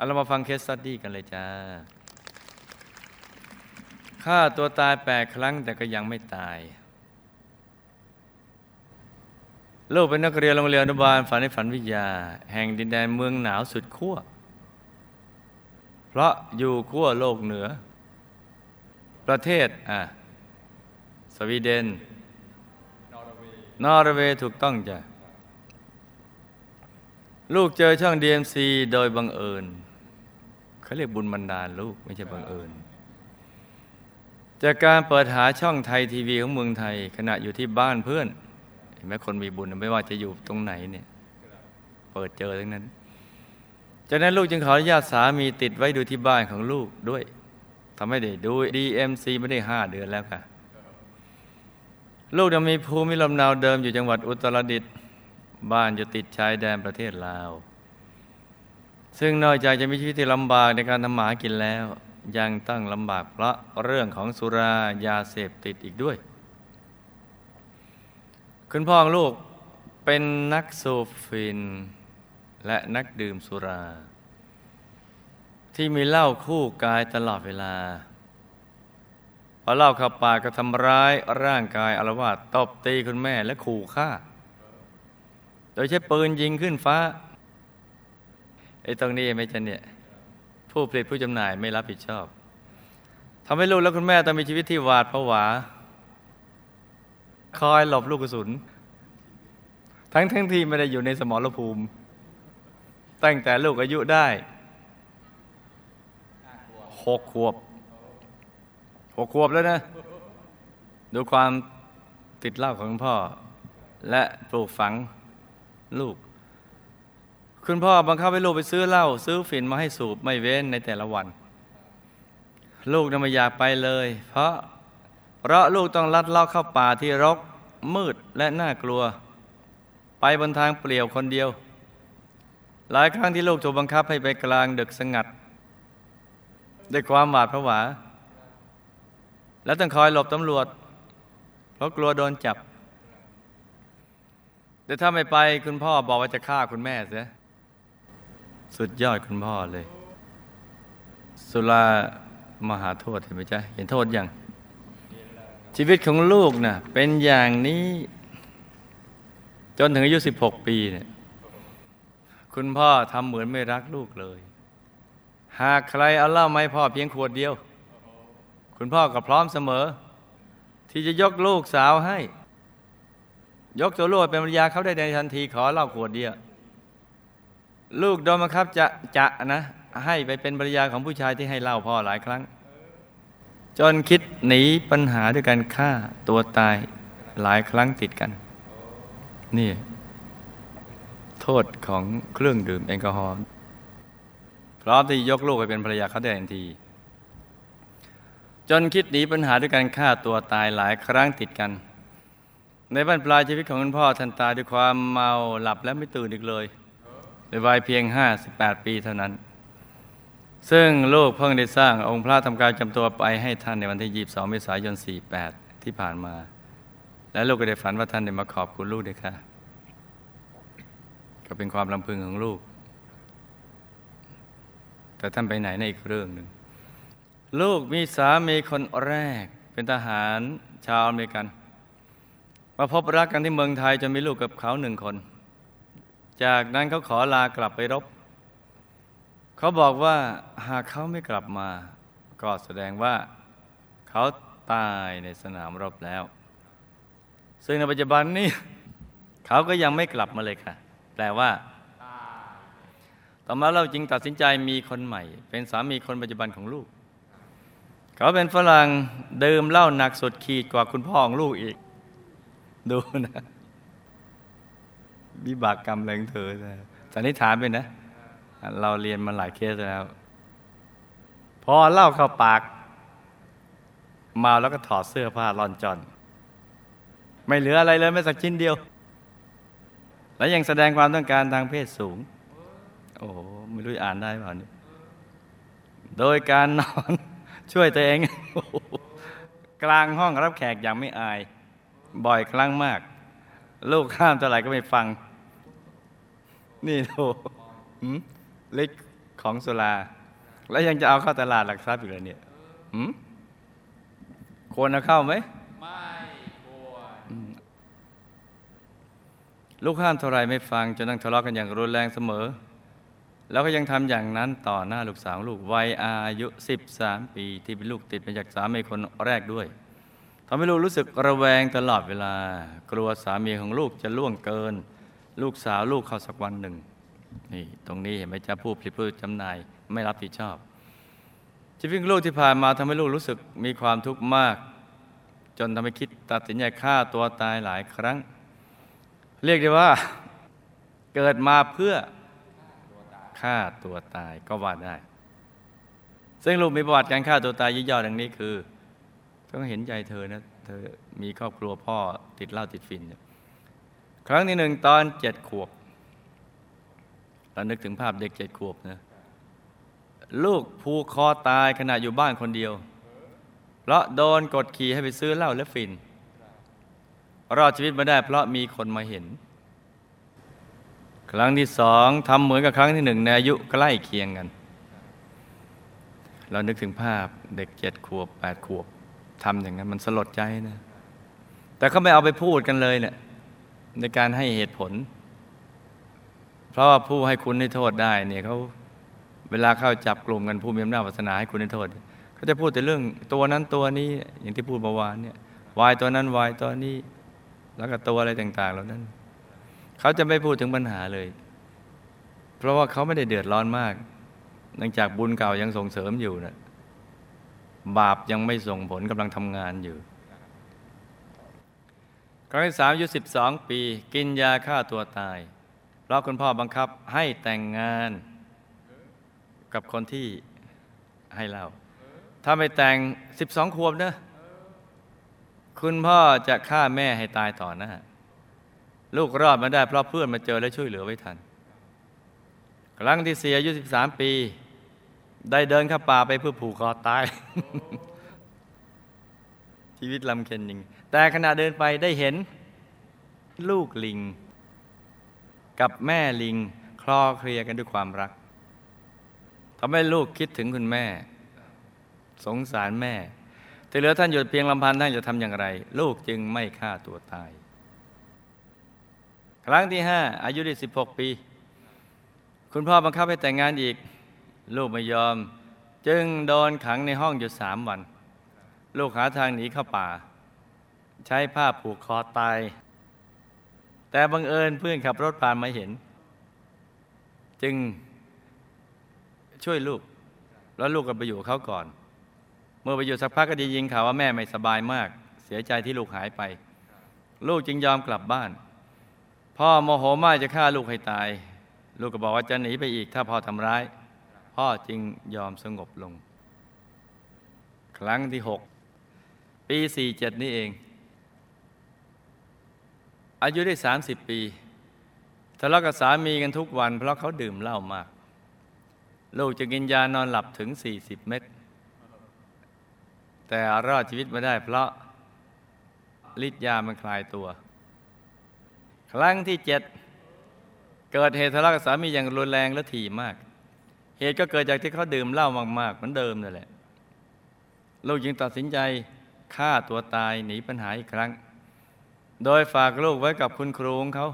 เอาเรามาฟัง case study กันเลยจ้าฆ่าตัวตายแปดครั้งแต่ก็ยังไม่ตาย ลูกเป็นนักเรียนโรงเรียนอนุบาลฝันในฝันวิทยา แห่งดินแดนเมืองหนาวสุดขั้วเพราะอยู่ขั้วโลกเหนือ ประเทศอะสวีเดน นอร์เวย์ถูกต้องจ้ะลูกเจอช่อง DMC โดยบังเอิญ เขาเรียกบุญบันดาลลูกไม่ใช่บังเอิญ จากการเปิดหาช่องไทยทีวีของเมืองไทย ขณะอยู่ที่บ้านเพื่อน เห็นไหมคนมีบุญไม่ว่าจะอยู่ตรงไหนเนี่ย เปิดเจอทั้งนั้น จากนั้นลูกจึงขออนุญาตสามีติดไว้ดูที่บ้านของลูกด้วยทำให้ได้ดู DMC ไม่ได้ห้าเดือนแล้วค่ะ ลูกยังมีภูมิลำเนาเดิมอยู่จังหวัดอุตรดิตถ์บ้านอยู่ติดชายแดนประเทศลาว ซึ่งนอกจากจะมีชีวิตที่ลำบากในการทำหมากินแล้ว ยังต้องลำบากเพราะเรื่องของสุรายาเสพติดอีกด้วย คุณพ่อของลูกเป็นนักสูบฟินและนักดื่มสุรา ที่มีเหล้าคู่กายตลอดเวลาพอเหล้าเข้าปากก็ทำร้ายร่างกายอารวาสตบตีคุณแม่และขู่ฆ่า โดยใช้ปืนยิงขึ้นฟ้า ไอ้ตรงนี้ไม่ใช่เนี่ย ผู้ผลิตผู้จำหน่ายไม่รับผิดชอบทำให้ลูกและคุณแม่ต้องมีชีวิตที่หวาดผวา คอยหลบลูกกระสุน ทั้งทั้งที่ไม่ได้อยู่ในสมรภูมิ ตั้งแต่ลูกอายุได้หกขวบหกขวบแล้วนะดูความติดเหล้าของพ่อ และปลูกฝังลูก คุณพ่อบังคับให้ลูกไปซื้อเหล้าซื้อฝิ่นมาให้สูบไม่เว้นในแต่ละวัน ลูกน่ะไม่อยากไปเลย เพราะเพราะลูกต้องลัดเลาะเข้าป่าที่รกมืดและน่ากลัว ไปบนทางเปลี่ยวคนเดียว หลายครั้งที่ลูกถูกบังคับให้ไปกลางดึกสงัด ด้วยความหวาดผวา และต้องคอยหลบตำรวจ เพราะกลัวโดนจับแต่ถ้าไม่ไปคุณพ่อบอกว่าจะฆ่าคุณแม่เสีย สุดยอดคุณพ่อเลย สุรามหาโทษเห็นไหมจ๊ะเห็นโทษยัง ชีวิตของลูกนะ่ะเป็นอย่างนี้ จนถึงอายุ 16 ปีเนี่ยคุณพ่อทำเหมือนไม่รักลูกเลย หากใครเอาเหล้าไมาให้พ่อเพียงขวดเดียว คุณพ่อก็พร้อมเสมอ ที่จะยกลูกสาวให้ ยกตัวลูกเป็นภรรยาเขาได้ในทันทีขอเหล้าขวดเดียว ลูกโดนบังคับจะจะนะ ให้ไปเป็นภรรยาของผู้ชายที่ให้เล้าพ่อหลายครั้ง จนคิดหนีปัญหาด้วยการฆ่าตัวตายหลายครั้งติดกัน นี่ โทษของเครื่องดื่มแอลกอฮอล์พร้อมที่ยกลูกไปเป็นภรรยาเขาได้ทันที จนคิดหนีปัญหาด้วยการฆ่าตัวตายหลายครั้งติดกัน ในบ้านปลายชีวิตของคุณพ่อท่านตายด้วยความเมาหลับและไม่ตื่นอีกเลย ในวัยเพียง 58 ปีเท่านั้น ซึ่งลูกเพิ่งได้สร้างองค์พระทำการจำตัวไปให้ท่านในวันที่ 22 เมษายน 48 ที่ผ่านมา และลูกก็ได้ฝันว่าท่านได้มาขอบคุณลูกด้วยค่ะ ก็เป็นความลำพึงของลูก แต่ท่านไปไหนในอีกเรื่องหนึ่ง ลูกมีสามีคนแรกเป็นทหารชาวอเมริกัน มาพบรักกันที่เมืองไทยจนมีลูกกับเขาหนึ่งคน จากนั้นเขาขอลากลับไปรบ เขาบอกว่าหากเขาไม่กลับมา ก็แสดงว่าเขาตายในสนามรบแล้ว ซึ่งในปัจจุบันนี้เขาก็ยังไม่กลับมาเลยค่ะ แปลว่า ต่อมาเราจึงตัดสินใจมีคนใหม่ เป็นสามีคนปัจจุบันของลูก เขาเป็นฝรั่งเดื่มเล้าหนักสุดขีดกว่าคุณพ่อของลูกอีก ดูนะ วิบากกรรมแรงเธอนสันนิษฐานไปนะ เราเรียนมาหลายเคสแล้ว พอเล้าเข้าปาก มาแล้วก็ถอดเสื้อผ้าร่อนจอน ไม่เหลืออะไรเลยแม้สักชิ้นเดียว และยังแสดงความต้องการทางเพศสูง โอ้โหไม่รู้อ่านได้เปล่าเนี่ยโดยการนอนช่วยตัวเอง กลางห้องรับแขกอย่างไม่อาย บ่อยครั้งมาก ลูกข้ามเท่าไหร่ก็ไม่ฟัง นี่โถหืมฤทธิ์ของสุรา แล้วยังจะเอาเข้าตลาดหลักทรัพย์อีกเลยเนี่ยหืมควรเอาเข้าไหม ไม่ควร ลูกห้ามเท่าไรไม่ฟังจนต้องทะเลาะกันอย่างรุนแรงเสมอ แล้วก็ยังทำอย่างนั้นต่อหน้าลูกสาวลูกวัยอายุ 13 ปี ที่เป็นลูกติดมาจากสามีคนแรกด้วยทำให้ลูกรู้สึกระแวงตลอดเวลา กลัวสามีของลูกจะล่วงเกิน ลูกสาวลูกเขาสักวันหนึ่งนี่ตรงนี้เห็นไหมจ๊ะผู้ผลิตผู้จำหน่ายไม่รับผิดชอบ ชีวิตลูกที่ผ่านมาทำให้ลูกรู้สึกมีความทุกข์มาก จนทำให้คิดตัดสินใจฆ่าตัวตายหลายครั้ง เรียกได้ว่า เกิดมาเพื่อฆ่าตัวตายก็ว่าได้ ซึ่งลูกมีประวัติการฆ่าตัวตายย่อยๆดังนี้คือ ต้องเห็นใจเธอนะเธอมีครอบครัวพ่อติดเหล้าติดฟินเนี่ย ครั้งที่หนึ่งตอนเจ็ดขวบเรานึกถึงภาพเด็กเจ็ดขวบนะลูกผูกคอตายขณะอยู่บ้านคนเดียว เพราะโดนกดขี่ให้ไปซื้อเหล้าและฟินรอดชีวิตมาได้เพราะมีคนมาเห็น ครั้งที่สองทำเหมือนกับครั้งที่หนึ่งในอายุใกล้เคียงกัน เรานึกถึงภาพเด็กเจ็ดขวบแปดขวบทำอย่างนั้นมันสลดใจนะ แต่เขาไม่เอาไปพูดกันเลยเนี่ย ในการให้เหตุผล เพราะว่าผู้ให้คุณให้โทษได้เนี่ยเขาเวลาเข้าจับกลุ่มกันผู้มีอำนาจวาสนาให้คุณให้โทษเขาจะพูดแต่เรื่องตัวนั้นตัวนี้อย่างที่พูดเมื่อวานเนี่ยวายตัวนั้นวายตัวนี้ แล้วก็ตัวอะไรต่างๆเหล่านั้นเขาจะไม่พูดถึงปัญหาเลย เพราะว่าเขาไม่ได้เดือดร้อนมากเนื่องจากบุญเก่ายังส่งเสริมอยู่นะบาปยังไม่ส่งผลกำลังทำงานอยู่ ครั้งที่สามอายุสิบสองปี กินยาฆ่าตัวตาย เพราะคุณพ่อบังคับให้แต่งงานกับคนที่ให้เราถ้าไม่แต่งสิบสองขวบนะคุณพ่อจะฆ่าแม่ให้ตายต่อหน้าลูกรอดมาได้เพราะเพื่อนมาเจอและช่วยเหลือไว้ทัน ครั้งที่สี่อายุสิบสามปี ได้เดินเข้าป่าไปเพื่อผูกคอตาย ชีวิตลำเค็ญจริง แต่ขณะเดินไปได้เห็นลูกลิง กับแม่ลิงคลอเคลียกันด้วยความรักทำให้ลูกคิดถึงคุณแม่ สงสารแม่แต่เหลือท่านอยู่เพียงลำพันท่านจะทำอย่างไร ลูกจึงไม่ฆ่าตัวตาย ครั้งที่ห้าอายุได้สิบหกปี คุณพ่อบังคับให้แต่งงานอีก ลูกไม่ยอม จึงโดนขังในห้องอยู่สามวัน ลูกหาทางหนีเข้าป่า ใช้ผ้าผูกคอตาย แต่บังเอิญเพื่อนขับรถผ่านมาเห็น จึงช่วยลูก แล้วลูกก็ไปอยู่กับเขาก่อน เมื่อไปอยู่สักพักก็ได้ยินข่าวว่าแม่ไม่สบายมาก เสียใจที่ลูกหายไป ลูกจึงยอมกลับบ้าน พ่อโมโหมากจะฆ่าลูกให้ตาย ลูกก็บอกว่าจะหนีไปอีก ถ้าพ่อทำร้าย พ่อจึงยอมสงบลง ครั้งที่หกปีสี่เจ็ดนี่เอง อายุได้สามสิบปีทะเลาะกับสามีกันทุกวัน เพราะเขาดื่มเหล้ามาก ลูกจะกินยานอนหลับถึงสี่สิบเม็ดแต่รอดชีวิตมาได้ เพราะฤทธิ์ยามันคลายตัว ครั้งที่เจ็ดเกิดเหตุทะเลาะกับสามีอย่างรุนแรงและถี่มาก เหตุก็เกิดจากที่เขาดื่มเหล้ามากๆเหมือนเดิมนั่นแหละลูกจึงตัดสินใจฆ่าตัวตายหนีปัญหาอีกครั้ง โดยฝากลูกไว้กับคุณครูของเขา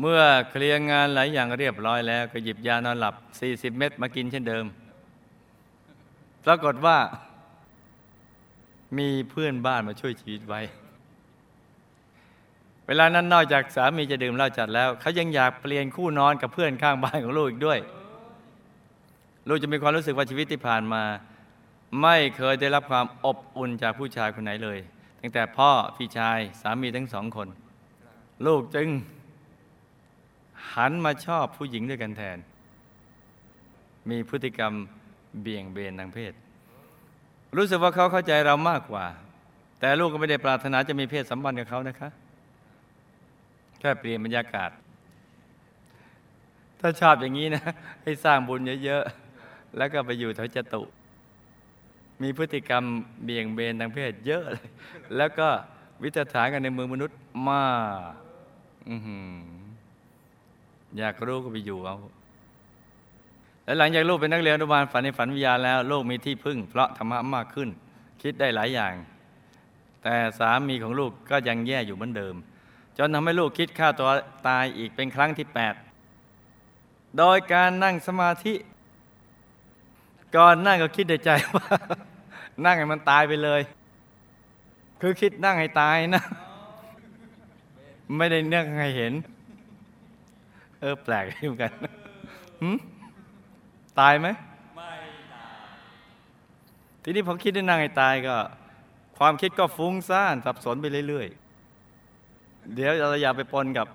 เมื่อเคลียร์งานหลายอย่างเรียบร้อยแล้ว ก็หยิบยานอนหลับ 40 เม็ดมากินเช่นเดิม ปรากฏว่า มีเพื่อนบ้านมาช่วยชีวิตไว้ เวลานั้นนอกจากสามีจะดื่มเหล้าจัดแล้ว เขายังอยากเปลี่ยนคู่นอนกับเพื่อนข้างบ้านของลูกอีกด้วย ลูกจะมีความรู้สึกว่าชีวิตที่ผ่านมา ไม่เคยได้รับความอบอุ่นจากผู้ชายคนไหนเลย ตั้งแต่พ่อพี่ชายสามีทั้งสองคน ลูกจึง หันมาชอบผู้หญิงด้วยกันแทน มีพฤติกรรมเบี่ยงเบนทางเพศ รู้สึกว่าเขาเข้าใจเรามากกว่า แต่ลูกก็ไม่ได้ปรารถนาจะมีเพศสัมพันธ์กับเขานะคะแค่เปลี่ยนบรรยากาศ ถ้าชอบอย่างนี้นะ ให้สร้างบุญเยอะ ๆ แล้วก็ไปอยู่แถวจตุ มีพฤติกรรมเบี่ยงเบนทางเพศเยอะเลย แล้วก็วิจารณ์กันในมือมนุษย์มากอยากรู้ก็ไปอยู่เอาและหลังจากลูกเป็นนักเรียนอนุบาลฝันในฝันวิทยาแล้วโลกมีที่พึ่ง เพราะธรรมะมากขึ้น คิดได้หลายอย่าง แต่สามีของลูกก็ยังแย่อยู่เหมือนเดิม จนทำให้ลูกคิดฆ่าตัวตายอีกเป็นครั้งที่ 8 โดยการนั่งสมาธิ ก่อนนั่งก็คิดในใจว่า นั่งให้มันตายไปเลย คือคิดนั่งให้ตายนะ ไม่ได้นั่งให้เห็น เออแปลกดีเหมือนกันตายไหมไม่ตาย ทีนี้พอคิดได้นั่งให้ตายก็ ความคิดก็ฟุ้งซ่านสับสนไปเรื่อยๆ เดี๋ยวเราอย่าไปปนกับ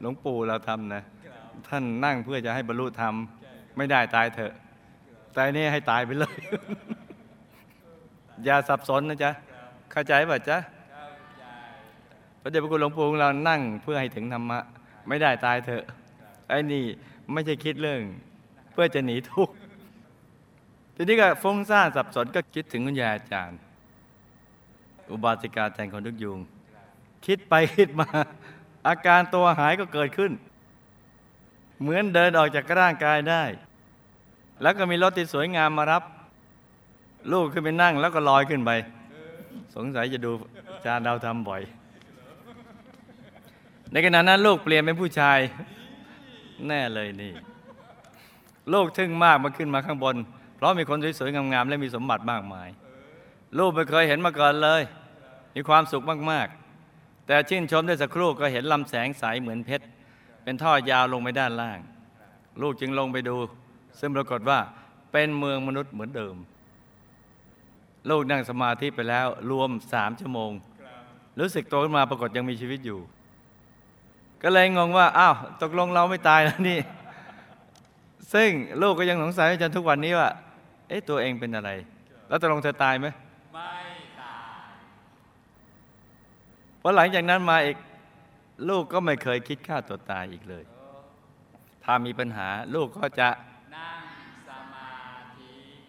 หลวงปู่เราทำนะ ท่านนั่งเพื่อจะให้บรรลุธรรม ไม่ได้ตายเถอะ แต่นี่ให้ตายไปเลย อย่าสับสนนะจ๊ะ เข้าใจป่ะจ๊ะพระเดชพระคุณหลวงปู่ของเรานั่งเพื่อให้ถึงธรรมะ ไม่ได้ตายเถอะไอ้นี่ไม่ใช่คิดเรื่อง เพื่อจะหนีทุกข์ทีนี้ก็ฟุ้งซ่านสับสนก็คิดถึงคุณยายอาจารย์ อุบาสิกาแทนคนทุกยุง คิดไปคิดมา อาการตัวหายก็เกิดขึ้น เหมือนเดินออกจากร่างกายได้ แล้วก็มีรถที่สวยงามมารับ ลูกขึ้นไปนั่งแล้วก็ลอยขึ้นไป สงสัยจะดูอาจารย์ดาวทำบ่อย ในขณะนั้นลูกเปลี่ยนเป็นผู้ชาย แน่เลยนี่ ลูกทึ่งมากมาขึ้นมาข้างบน เพราะมีคนสวยๆงามๆและมีสมบัติมากมาย ลูกไม่เคยเห็นมาก่อนเลย มีความสุขมากๆ แต่ชื่นชมได้สักครู่ก็เห็นลำแสงใสเหมือนเพชรเป็นท่อยาวลงไปด้านล่าง ลูกจึงลงไปดู ซึ่งปรากฏว่าเป็นเมืองมนุษย์เหมือนเดิม ลูกนั่งสมาธิไปแล้วรวมสามชั่วโมง รู้สึกโตขึ้นมาปรากฏยังมีชีวิตอยู่ ก็เลยงงว่า อ้าว ตกลงเราไม่ตายแล้วนี่ ซึ่งลูกก็ยังสงสัยจนทุกวันนี้ว่า เอ๊ะตัวเองเป็นอะไร แล้วตกลงเธอตายไหมไม่ตายเพราะหลังจากนั้นมาอีกลูกก็ไม่เคยคิดฆ่าตัวตายอีกเลย ถ้ามีปัญหาลูกก็จะ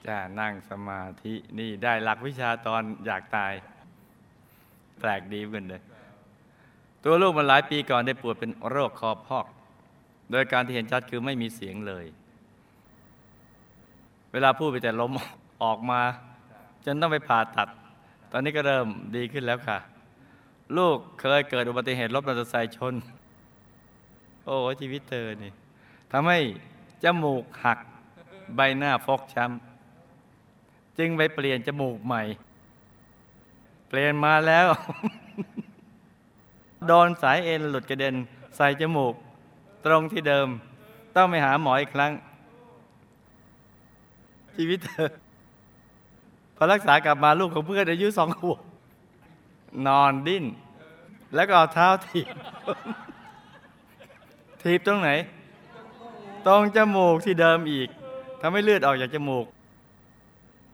จะนั่งสมาธินี่ได้หลักวิชาตอนอยากตาย แปลกดีเหมือนเลย ตัวลูกมันหลายปีก่อนได้ป่วยเป็นโรคคอพอก โดยการที่เห็นชัดคือไม่มีเสียงเลย เวลาพูดไปแต่ลมออกมา จนต้องไปผ่าตัด ตอนนี้ก็เริ่มดีขึ้นแล้วค่ะ ลูกเคยเกิดอุบัติเหตุรถมอเตอร์ไซค์ชน โอ้ชีวิตเธอนี่ทำให้จมูกหักใบหน้าฟกช้ำ จึงไปเปลี่ยนจมูกใหม่ เปลี่ยนมาแล้ว โดนสายเอ็นหลุดกระเด็น ใส่จมูก ตรงที่เดิม ต้องไปหาหมออีกครั้ง ชีวิตเธอพอรักษากลับมาลูกของเพื่อนอายุสองขวบนอนดิ้น แล้วก็เอาเท้าถีบถีบตรงไหน ตรงจมูกที่เดิมอีกทำให้เลือดออกจากจมูก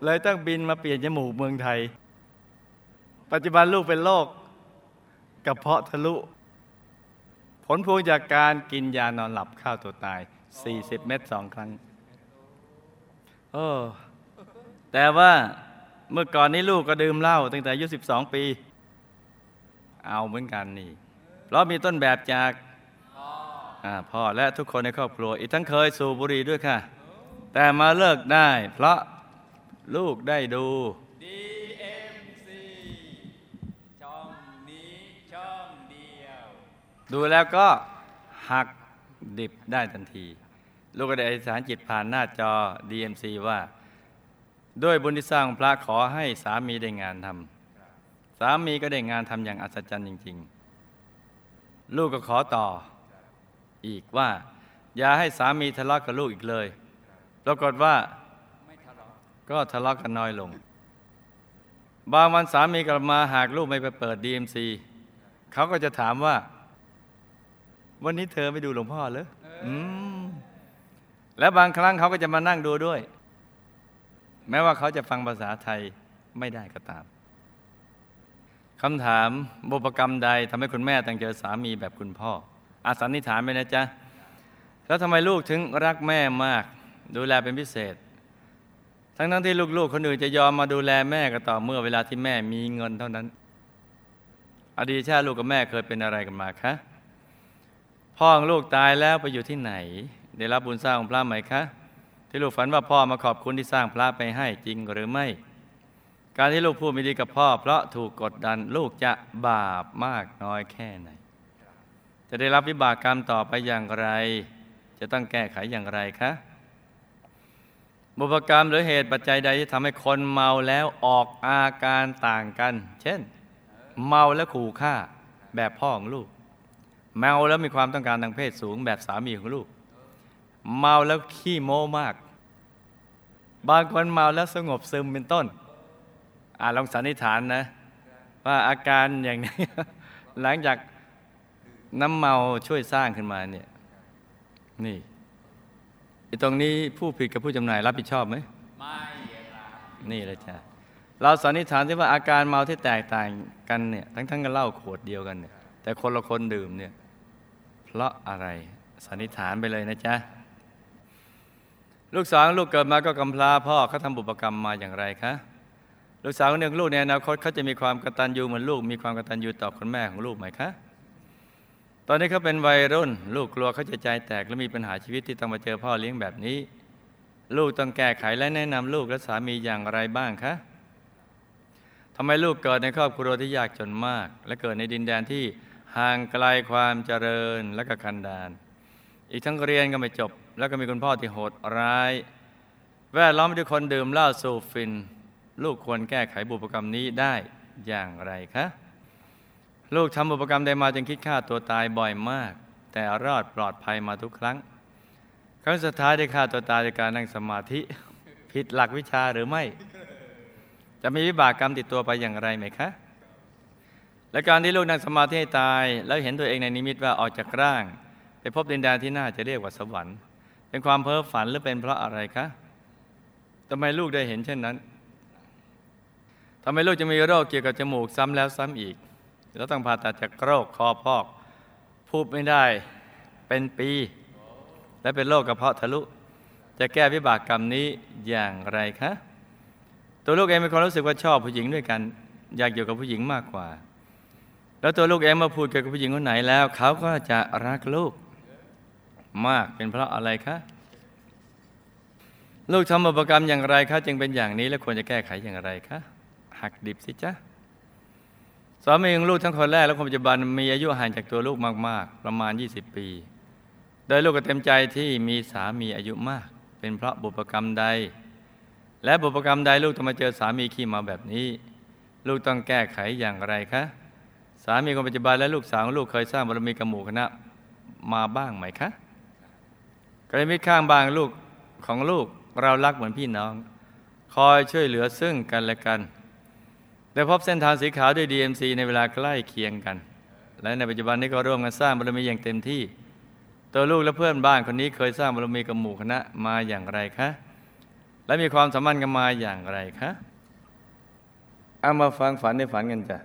เลยต้องบินมาเปลี่ยนจมูกเมืองไทย ปัจจุบันลูกเป็นโรคกระเพาะทะลุ ผลพวงจากการกินยานอนหลับฆ่าวตัวตาย 40 เม็ดสองครั้งโอ้แต่ว่าเมื่อก่อนนี้ลูกก็ดื่มเหล้าตั้งแต่อายุ 12 ปี เอาเหมือนกันนี่ เพราะมีต้นแบบจากพ่อและทุกคนในครอบครัว อีกทั้งเคยสูบบุหรี่ด้วยค่ะ แต่มาเลิกได้เพราะ ลูกได้ดูดีเอ็มซีช่องนี้ช่องเดียว ดูแล้วก็หักดิบได้ทันที ลูกก็ได้อธิษฐานจิตผ่านหน้าจอ DMC ว่า ด้วยบุญที่สร้างพระขอให้สามีได้งานทำสามีก็ได้งานทำอย่างอัศจรรย์จริง ๆ ลูกก็ขอต่ออีกว่า อย่าให้สามีทะเลาะกับลูกอีกเลย ปรากฏว่าไม่ทะเลาะ ก็ทะเลาะกันน้อยลง บางวันสามีกลับมาหากลูกไม่ไปเปิด DMC เขาก็จะถามว่า วันนี้เธอไม่ดูหลวงพ่อเหรออืมแล้วบางครั้งเขาก็จะมานั่งดูด้วย แม้ว่าเขาจะฟังภาษาไทยไม่ได้ก็ตามคำถามบุพกรรมใดทำให้คุณแม่ต้องเจอสามีแบบคุณพ่อ อาสันนิษฐานไปนะจ๊ะ แล้วทำไมลูกถึงรักแม่มาก ดูแลเป็นพิเศษ ทั้งทั้งที่ลูกๆคนอื่นจะยอมมาดูแลแม่ก็ต่อเมื่อเวลาที่แม่มีเงินเท่านั้น อดีตชาติลูกกับแม่เคยเป็นอะไรกันมาคะพ่อของลูกตายแล้วไปอยู่ที่ไหน ได้รับบุญสร้างของพระไหมคะ ที่ลูกฝันว่าพ่อมาขอบคุณที่สร้างพระไปให้จริงหรือไม่ การที่ลูกพูดไม่ดีกับพ่อ เพราะถูกกดดันลูกจะบาปมากน้อยแค่ไหน จะได้รับวิบากกรรมต่อไปอย่างไร จะต้องแก้ไขอย่างไรคะ บุพกรรมหรือเหตุปัจจัยใดที่ทำให้คนเมาแล้วออกอาการต่างกัน เช่น เมาแล้วขู่ฆ่าแบบพ่อของลูก เมาแล้วมีความต้องการทางเพศสูงแบบสามีของลูก เมาแล้วขี้โม้มาก บางคนเมาแล้วสงบซึมเป็นต้นอ่าลองสันนิษฐานนะ ว่าอาการอย่างนี้ หลังจากน้ำเมาช่วยสร้างขึ้นมาเนี่ยนี่ ไอ้ตรงนี้ผู้ผิดกับผู้จำหน่ายรับผิดชอบไหมไม่ครับนี่เลยจ้ะเราสันนิษฐานที่ว่าอาการเมาที่แตกต่างกันเนี่ยทั้งทั้งกันเหล้าขวดเดียวกันเนี่ย แต่คนละคนดื่มเนี่ย เพราะอะไรสันนิษฐานไปเลยนะจ๊ะลูกสาวของลูกเกิดมาก็กำพร้าพ่อเขาทำบุพกรรมมาอย่างไรคะลูกสาวคนหนึ่งลูกในอนาคตเขาจะมีความกตัญญูเหมือนลูกมีความกตัญญูต่อคุณแม่ของลูกไหมคะ ตอนนี้เขาเป็นวัยรุ่น ลูกกลัวเขาจะใจแตกและมีปัญหาชีวิตที่ต้องมาเจอพ่อเลี้ยงแบบนี้ ลูกต้องแก้ไขและแนะนำลูกและสามีอย่างไรบ้างคะทำไมลูกเกิดในครอบครัวที่ยากจนมาก และเกิดในดินแดนที่ห่างไกลความเจริญและก็คันดานอีกทั้งเรียนก็ไม่จบ แล้วก็มีคุณพ่อที่โหดร้าย แวดล้อมด้วยคนดื่มเหล้าสูบฟิน ลูกควรแก้ไขบุพกรรมนี้ได้อย่างไรคะ ลูกทำบุพกรรมใดมาจึงคิดฆ่าตัวตายบ่อยมาก แต่รอดปลอดภัยมาทุกครั้ง ครั้งสุดท้ายได้ฆ่าตัวตายในการนั่งสมาธิ ผิดหลักวิชาหรือไม่ จะมีวิบากกรรมติดตัวไปอย่างไรไหมคะ และการที่ลูกนั่งสมาธิให้ตาย แล้วเห็นตัวเองในนิมิตว่าออกจากร่าง ไปพบดินแดนที่น่าจะเรียกว่าสวรรค์ เป็นความเพ้อฝันหรือเป็นเพราะอะไรคะทำไมลูกได้เห็นเช่นนั้นทำไมลูกจะมีโรคเกี่ยวกับจมูกซ้ำแล้วซ้ำอีก แล้วต้องผ่าตัดจากโรคคอพอก พูดไม่ได้เป็นปี และเป็นโรคกระเพาะทะลุ จะแก้วิบากกรรมนี้อย่างไรคะตัวลูกเองมีความรู้สึกว่าชอบผู้หญิงด้วยกัน อยากอยู่กับผู้หญิงมากกว่า แล้วตัวลูกเองมาพูดเกี่ยวกับผู้หญิงคนไหนแล้ว เขาก็จะรักลูกมากเป็นเพราะอะไรคะ ลูกทำอุปกรรมอย่างไรคะจึงเป็นอย่างนี้และควรจะแก้ไขอย่างไรคะหักดิบสิจ๊ะามีของลูกทั้งคนแรกและคนปัจจุบันมีอายุห่างจากตัวลูกมาก ๆ ประมาณ 20 ปี โดยลูกก็เต็มใจที่มีสามีอายุมาก เป็นเพราะบุพกรรมใด และบุพกรรมใดลูกต้องมาเจอสามีขี้เมาแบบนี้ ลูกต้องแก้ไขอย่างไรคะสามีคนปัจจุบันและลูกสาวของลูกเคยสร้างบารมีกับหมู่คณะมาบ้างไหมคะกรณีมิตรข้างบางลูกของลูกเรารักเหมือนพี่น้อง คอยช่วยเหลือซึ่งกันและกัน ได้พบเส้นทางสีขาวด้วย DMC ในเวลาใกล้เคียงกัน และในปัจจุบันนี้ก็ร่วมกันสร้างบารมีอย่างเต็มที่ ตัวลูกและเพื่อนบ้านคนนี้เคยสร้างบารมีกับหมู่คณะมาอย่างไรคะ และมีความสัมพันธ์กันมาอย่างไรคะเอามาฟังฝันในฝันกันจ้ะ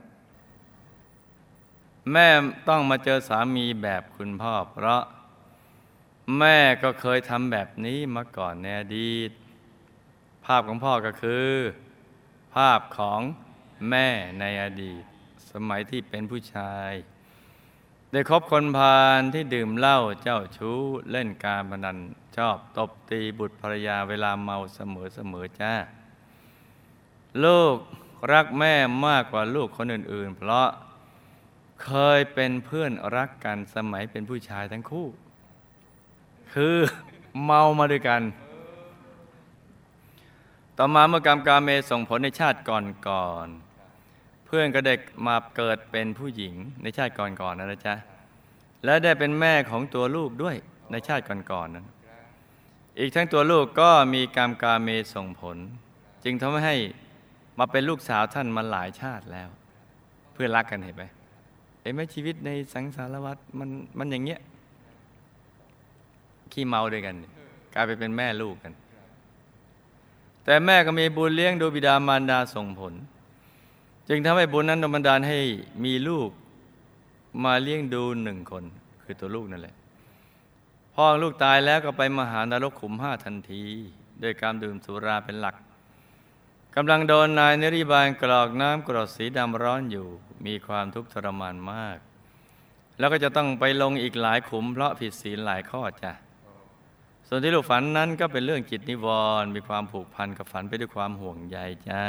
แม่ต้องมาเจอสามีแบบคุณพ่อ เพราะแม่ก็เคยทำแบบนี้มาก่อนในอดีต ภาพของพ่อก็คือ ภาพของ แม่ในอดีต สมัยที่เป็นผู้ชาย ได้คบคนพาลที่ดื่มเหล้าเจ้าชู้เล่นการพนันชอบตบตีบุตรภรรยาเวลาเมาเสมอเสมอจ้า ลูกรักแม่มากกว่าลูกคนอื่น ๆ เพราะเคยเป็นเพื่อนรักกันสมัยเป็นผู้ชายทั้งคู่ คือเมามาด้วยกัน ต่อมาเมื่อกรรมการเมส่งผลในชาติก่อนๆ พื่อนก็เด็กมาเกิดเป็นผู้หญิงในชาติก่อนๆนนะจ๊ะและได้เป็นแม่ของตัวลูกด้วยในชาติก่อนๆนั้น อีกทั้งตัวลูกก็มีกรรมกาเมส่งผล จึงทำให้มาเป็นลูกสาวท่านมาหลายชาติแล้ว เพื่อรักกันเห็นไหมเห็นไหมชีวิตในสังสารวัฏมันมันอย่างเงี้ยขี้เมาด้วยกัน กลายไปเป็นแม่ลูกกัน แต่แม่ก็มีบุญเลี้ยงดูบิดามารดาส่งผล จึงทำให้บุญนั้นดลบันดาลให้มีลูกมาเลี้ยงดูหนึ่งคน คือตัวลูกนั่นแหละ พ่อลูกตายแล้วก็ไปมหานรกขุมห้าทันที ด้วยการดื่มสุราเป็นหลักกำลังโดนนายนริบาลกรอกน้ำกรดสีดำร้อนอยู่ มีความทุกข์ทรมานมาก แล้วก็จะต้องไปลงอีกหลายขุม เพราะผิดศีลหลายข้อจ้ะส่วนที่ลูกฝันนั้นก็เป็นเรื่องจิตนิวรณ์มีความผูกพันกับฝันไปด้วยความห่วงใยจ้า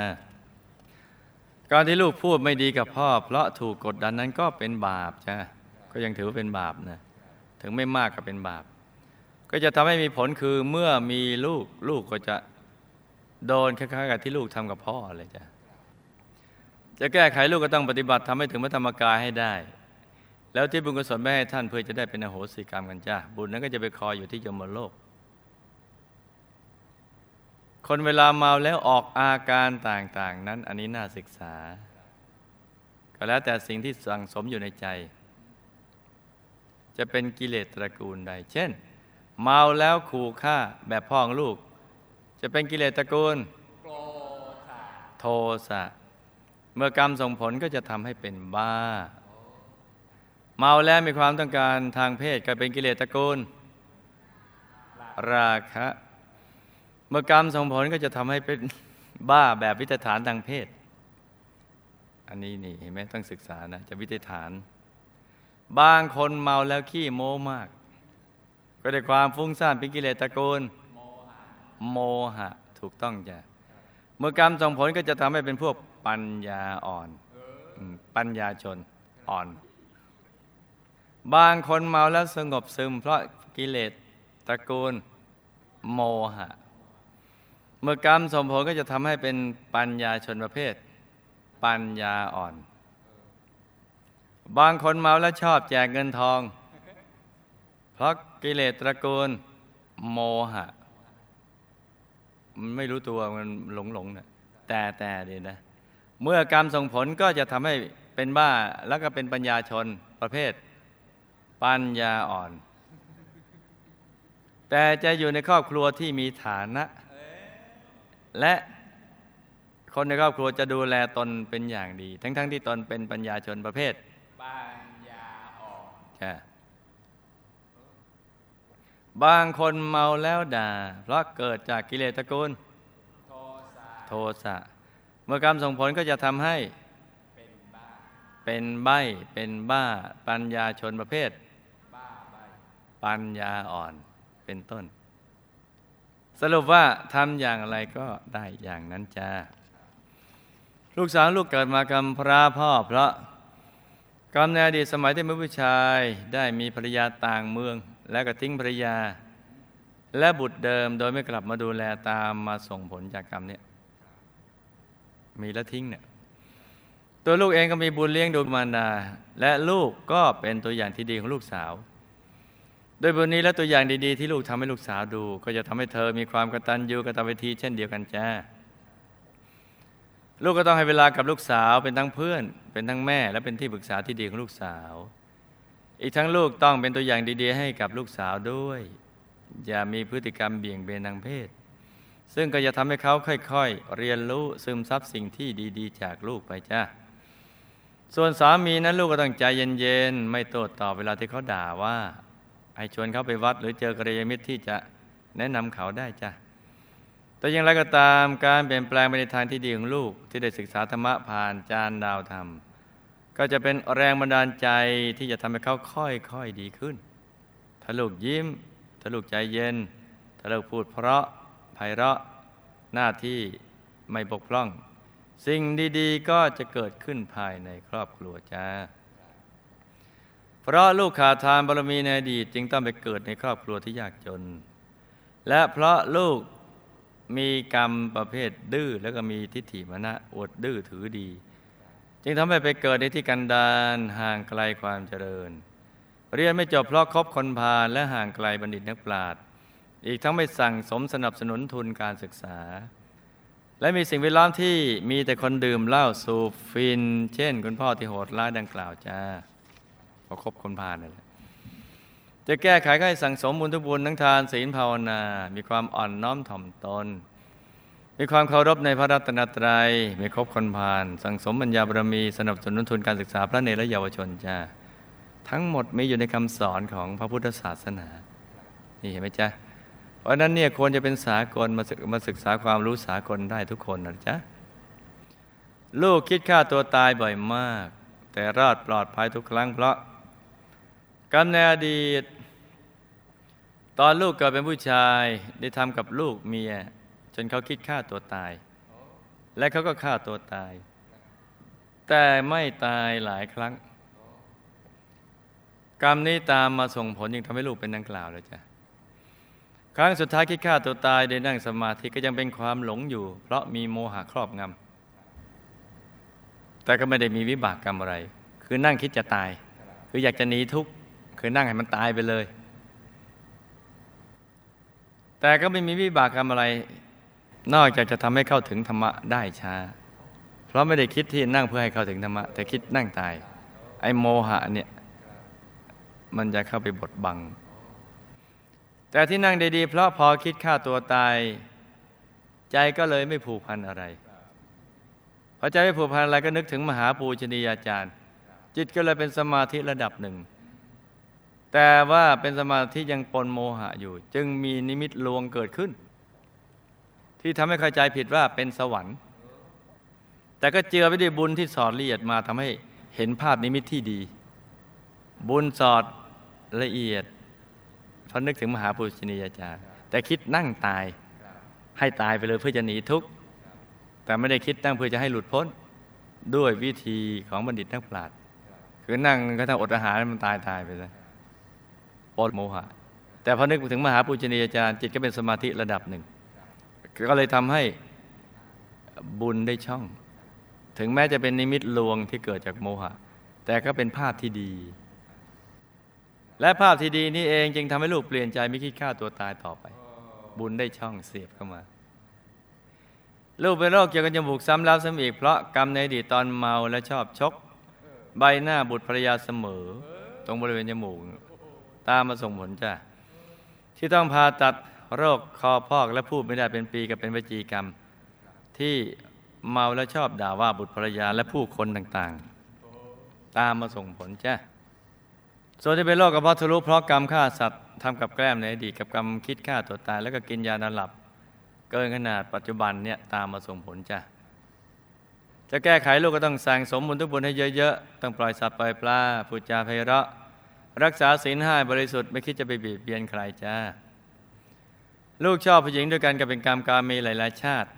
การที่ลูกพูดไม่ดีกับพ่อ เพราะถูกกดดันนั้นก็เป็นบาปจ้ะก็ยังถือเป็นบาปนะถึงไม่มากก็เป็นบาป ก็จะทำให้มีผลคือเมื่อมีลูกลูกก็จะโดนคล้ายๆกับที่ลูกทำกับพ่อเลยจ้ะจะแก้ไขลูกก็ต้องปฏิบัติทำให้ถึงพระธรรมกายให้ได้ แล้วที่บุญกุศลไม่ให้ท่านเพื่อจะได้เป็นอโหสิกรรมกันจ้าบุญนั้นก็จะไปคอยอยู่ที่ยมโลก คนเวลาเมาแล้วออกอาการต่างๆ นั้น อันนี้น่าศึกษา ก็แล้วแต่สิ่งที่สั่งสมอยู่ในใจ จะเป็นกิเลสตระกูลใด เช่น เมาแล้วขู่ฆ่าแบบพ่อของลูก จะเป็นกิเลสตระกูลโกรธะโทสะเมื่อกรรมส่งผลก็จะทำให้เป็นบ้า เมาแล้วมีความต้องการทางเพศก็เป็นกิเลสตระกูล ราคะ เมื่อกรรมส่งผลก็จะทำให้เป็นบ้าแบบวิตฐานทางเพศ อันนี้นี่เห็นไหมต้องศึกษานะ จะวิตฐาน บางคนเมาแล้วขี้โม้มาก ก็ได้ความฟุ้งซ่านเป็นกิเลสตระกูลโมหะถูกต้องจ้ะเมื่อกรรมส่งผลก็จะทำให้เป็นพวกปัญญาอ่อนปัญญาชนอ่อน บางคนเมาแล้วสงบซึม เพราะกิเลสตระกูลโมหะ เมื่อกรรมส่งผลก็จะทำให้เป็นปัญญาชนประเภท ปัญญาอ่อน บางคนเมาแล้วชอบแจกเงินทอง เพราะกิเลสตระกูลโมหะ มันไม่รู้ตัวมันหลงหลงนะแต่แต่เดียนะ เมื่อกรรมส่งผลก็จะทำให้เป็นบ้าแล้วก็เป็นปัญญาชนประเภท ปัญญาอ่อน แต่จะอยู่ในครอบครัวที่มีฐานะ และคนในครอบครัวจะดูแลตนเป็นอย่างดี ทั้งๆทที่ตนเป็นปัญญาชนประเภทปัญญาอ่อนใช่บางคนเมาแล้วด่า เพราะเกิดจากกิเลสตระกูล โทสะโทสะ เมื่อกรรมส่งผลก็จะทำให้ เป็นบ้า เป็นใบเป็นบ้า ปัญญาชนประเภท บ้าใบปัญญาอ่อนเป็นต้น สรุปว่าทำอย่างไรก็ได้อย่างนั้นจ้าลูกสาวลูกเกิดมากำพร้าพ่อเพราะกรรมในอดีตสมัยที่เป็นผู้ชายได้มีภรรยาต่างเมือง แล้วก็ทิ้งภรรยา และบุตรเดิมโดยไม่กลับมาดูแลตามมาส่งผลจากกรรมเนี้มีแล้วทิ้งเนี่ยตัวลูกเองก็มีบุญเลี้ยงดูมารดาและลูกก็เป็นตัวอย่างที่ดีของลูกสาว ดยบุญนี้และตัวอย่างดีๆ ที่ลูกทำให้ลูกสาวดู ก็จะทำให้เธอมีความกตัญญูกตเวทีเช่นเดียวกันจ้าลูกก็ต้องให้เวลากับลูกสาวเป็นทั้งเพื่อน เป็นทั้งแม่ และเป็นที่ปรึกษาที่ดีของลูกสาว อีกทั้งลูกต้องเป็นตัวอย่างดีๆ ให้กับลูกสาวด้วย อย่ามีพฤติกรรมเบี่ยงเบนทางเพศ ซึ่งก็จะทำให้เขาค่อย ๆ เรียนรู้ซึมซับสิ่งที่ดีๆ จากลูกไปจ้าส่วนสามีนั้นลูกก็ต้องใจเย็นๆไม่โต้ตอบเวลาที่เขาด่าว่า ให้ชวนเขาไปวัดหรือเจอกระยาณมิตรที่จะแนะนำเขาได้จ้ะแต่อย่างไรก็ตามการเปลี่ยนแปลงไปในทางที่ดีของลูกที่ได้ศึกษาธรรมะผ่านจานดาวธรรม ก็จะเป็นแรงบันดาลใจที่จะทำให้เขาค่อยๆดีขึ้น ถ้าลูกยิ้ม ถ้าลูกใจเย็น ถ้าลูกพูดเพราะไพเราะหน้าที่ไม่บกพร่อง สิ่งดีๆ ก็จะเกิดขึ้นภายในครอบครัวจ้า เพราะลูกขาดทานบารมีในอดีตจึงต้องไปเกิดในครอบครัวที่ยากจน และเพราะลูกมีกรรมประเภทดื้อแล้วก็มีทิฏฐิมณะอดดื้อถือดี จึงทำให้ไปเกิดในที่กันดารห่างไกลความเจริญ เรียนไม่จบเพราะคบคนพาและห่างไกลบัณฑิตนักปราชญ์อีกทั้งไม่สั่งสมสนับสนุนทุนการศึกษา และมีสิ่งแวดล้อมที่มีแต่คนดื่มเหล้าสูบฟิน เช่น คุณพ่อที่โหดร้ายดังกล่าวจ้า พอคบคนพาลนั่นแหละจะแก้ไขก็ให้สั่งสมบุญทุบุญทั้งทานศีลภาวนา มีความอ่อนน้อมถ่อมตน มีความเคารพในพระรัตนตรัยม่คบคนพาลสั่งสมปัญญาบารมีสนับสนุนทุนการศึกษาพระเนรและเยาวชนจ้าทั้งหมดมีอยู่ในคำสอนของพระพุทธศาสนา นี่เห็นไหมจ๊ะ เพราะฉะนั้นเนี่ยควรจะเป็นสากลมาศึกมาศึกษาความรู้สากลได้ทุกคนนะจ๊ะ ลูกคิดฆ่าตัวตายบ่อยมาก แต่รอดปลอดภัยทุกครั้งเพราะ กรรมในอดีต ตอนลูกเกิดเป็นผู้ชายได้ทำกับลูกเมีย จนเขาคิดฆ่าตัวตาย และเขาก็ฆ่าตัวตาย แต่ไม่ตายหลายครั้ง กรรมนี้ตามมาส่งผลยังทำให้ลูกเป็นดังกล่าวเลยจ้ะครั้งสุดท้ายคิดฆ่าตัวตายโดยนั่งสมาธิก็ยังเป็นความหลงอยู่ เพราะมีโมหะครอบงำแต่ก็ไม่ได้มีวิบากกรรมอะไร คือนั่งคิดจะตาย คืออยากจะหนีทุกข์ คือนั่งให้มันตายไปเลย แต่ก็ไม่มีวิบากกรรมอะไร นอกจากจะทำให้เข้าถึงธรรมะได้ช้า เพราะไม่ได้คิดที่นั่งเพื่อให้เข้าถึงธรรมะ แต่คิดนั่งตาย ไอ้โมหะเนี่ย มันจะเข้าไปบดบัง แต่ที่นั่งดี เพราะพอคิดฆ่าตัวตาย ใจก็เลยไม่ผูกพันอะไรพอใจไม่ผูกพันอะไรก็นึกถึงมหาปูชนียาจารย์ จิตก็เลยเป็นสมาธิระดับหนึ่ง แต่ว่าเป็นสมาธิยังปนโมหะอยู่ จึงมีนิมิตลวงเกิดขึ้น ที่ทำให้เข้าใจผิดว่าเป็นสวรรค์ แต่ก็เจือไปด้วยบุญที่สอดละเอียดมาทำให้เห็นภาพนิมิตที่ดี บุญสอดละเอียดเพราะนึกถึงมหาปุชนียาจารย์ แต่คิดนั่งตายให้ตายไปเลยเพื่อจะหนีทุกข์แต่ไม่ได้คิดนั่งเพื่อจะให้หลุดพ้นด้วยวิธีของบัณฑิตนักปราชญ์คือนั่งก็ถ้าอดอาหารมันตายตายไปเลย ปดโมหะ แต่พอนึกถึงมหาปุชนียาจารย์จิตก็เป็นสมาธิระดับหนึ่ง ก็เลยทำให้บุญได้ช่อง ถึงแม้จะเป็นนิมิตลวงที่เกิดจากโมหะ แต่ก็เป็นภาพที่ดี และภาพที่ดีนี้เองจึงทำให้ลูกเปลี่ยนใจไม่คิดฆ่าตัวตายต่อไป บุญได้ช่องเสียบเข้ามาลูกเป็นโรคเกี่ยวกับจมูกซ้ำแล้วซ้ำอีกเพราะกรรมในอดีตตอนเมาและชอบชก ใบหน้าบุตรภรรยาเสมอ ตรงบริเวณจมูก ตามมาส่งผลจ้ะที่ต้องผ่าตัดโรคคอพอกและพูดไม่ได้เป็นปีกับเป็นวจีกรรม ที่เมาและชอบด่าว่าบุตรภรรยาและผู้คนต่างๆ ตามมาส่งผลจ้ะส่วนที่เป็นโรคกระเพาะทะลุเพราะกรรมฆ่าสัตว์ทำกับแกล้มในอดีตกับกรรมคิดฆ่าตัวตาย แล้วก็กินยานอนหลับ เกินขนาดปัจจุบันเนี่ยตามมาส่งผลจ้ะจะแก้ไขลูกก็ต้องสั่งสมบุญทุกบุญให้เยอะๆต้องปล่อยสัตว์ปล่อยปลาพูดจาไพเราะ รักษาศีลห้าบริสุทธิ์ไม่คิดจะไปเบียดเบียนใครจ้า ลูกชอบผู้หญิงด้วยกันกับเป็นกรรมการมีหลายๆชาติ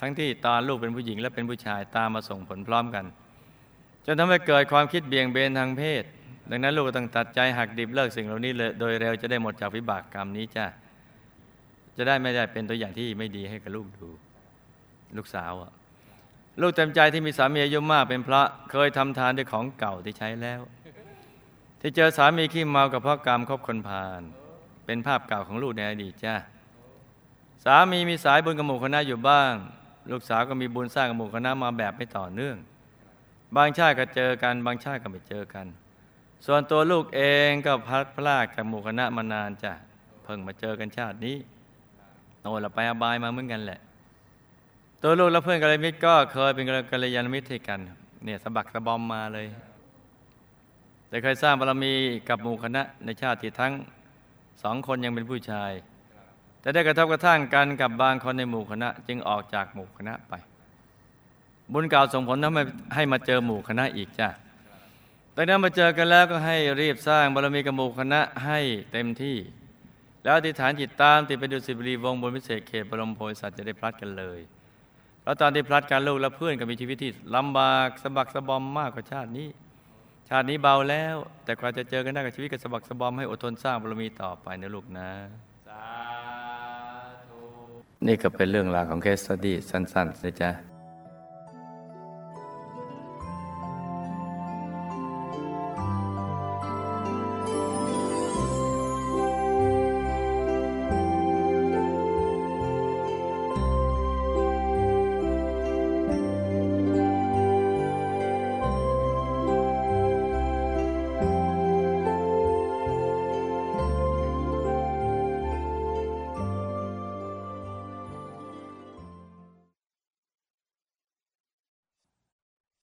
ทั้งที่ตอนลูกเป็นผู้หญิงและเป็นผู้ชายตามมาส่งผลพร้อมกัน จนทำให้เกิดความคิดเบี่ยงเบนทางเพศ ดังนั้นลูกต้องตัดใจหักดิบเลิกสิ่งเหล่านี้เลยโดยเร็วจะได้หมดจากวิบากกรรมนี้จ้าจะได้ไม่ได้เป็นตัวอย่างที่ไม่ดีให้กับลูกดู ลูกสาวอะลูกเต็มใจที่มีสามีอายุมากเป็นพระเคยทำทานด้วยของเก่าที่ใช้แล้ว ที่เจอสามีขี้เมากับเพราะกรรมคบคนพาลเป็นภาพเก่าของลูกในอดีตจ้าสามีมีสายบุญกับหมู่คณะอยู่บ้าง ลูกสาวก็มีบุญสร้างกับหมู่คณะมาแบบไม่ต่อเนื่อง บางชาติก็เจอกัน บางชาติก็ไม่เจอกัน ส่วนตัวลูกเองก็พัดพลากจากหมู่คณะมานานจ้ะเพิ่งมาเจอกันชาตินี้โน่นเราไปอบายมาเหมือนกันแหละ ตัวลูกและเพื่อนกัลยาณมิตรก็เคยเป็นกัลยาณมิตรให้กัน เนี่ยสะบักสะบอมมาเลย แต่เคยสร้างบารมีกับหมู่คณะในชาติที่ทั้งสองคนยังเป็นผู้ชาย แต่ได้กระทบกระทั่งกันกับบางคนในหมู่คณะ จึงออกจากหมู่คณะไป บุญเก่าส่งผลทำให้ให้มาเจอหมู่คณะอีกจ้ะดังนั้นมาเจอกันแล้วก็ให้รีบสร้างบารมีกับหมู่คณะให้เต็มที่ แล้วอธิษฐานจิตตามติดไปดูสิบรีวงบนพิเศษเขตบรมโพธิสัตว์จะได้พลัดกันเลยแล้วตอนที่พลัดกันลูกและเพื่อนก็มีชีวิตที่ลำบากสะบักสะบอมมากกว่าชาตินี้ ชาตินี้เบาแล้ว แต่กว่าจะเจอกันได้กับชีวิตกับสะบักสะบอมให้อดทนสร้างบารมีต่อไปนะลูกนะสาธุนี่ก็เป็นเรื่องราวของเคสสตี้สั้นๆนะจ๊ะ